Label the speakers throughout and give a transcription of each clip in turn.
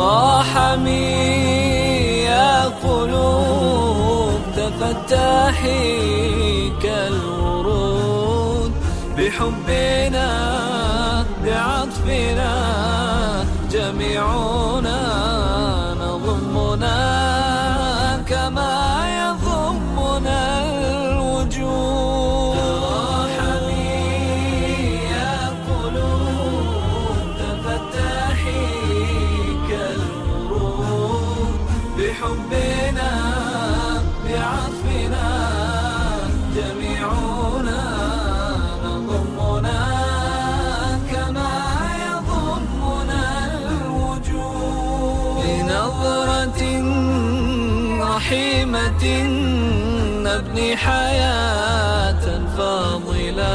Speaker 1: تراحمي يا قلوب تفتحي كالورود. بحبنا بعطفنا جميعنا رحيمة نبني حياة فاضلة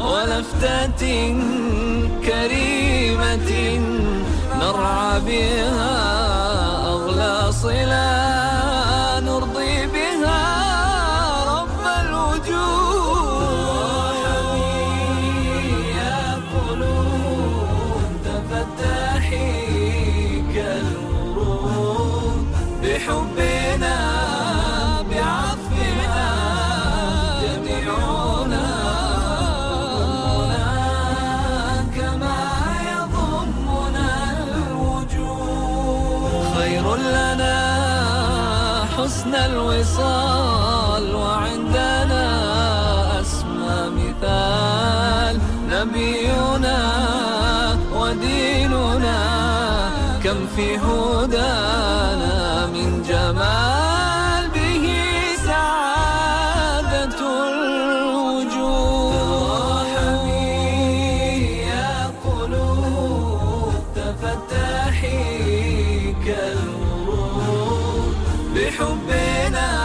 Speaker 1: ولفتة كريمة نرعى بها أغلى صلة بعطفنا جميعنا. كما يضمنا الوجود. خير لنا حسن الوصال وعندنا أسمى مثال. نبينا وديننا كم في هدانا من جمال به سعادة الوجود. يا قلوب تفتحي كالورود. بحبنا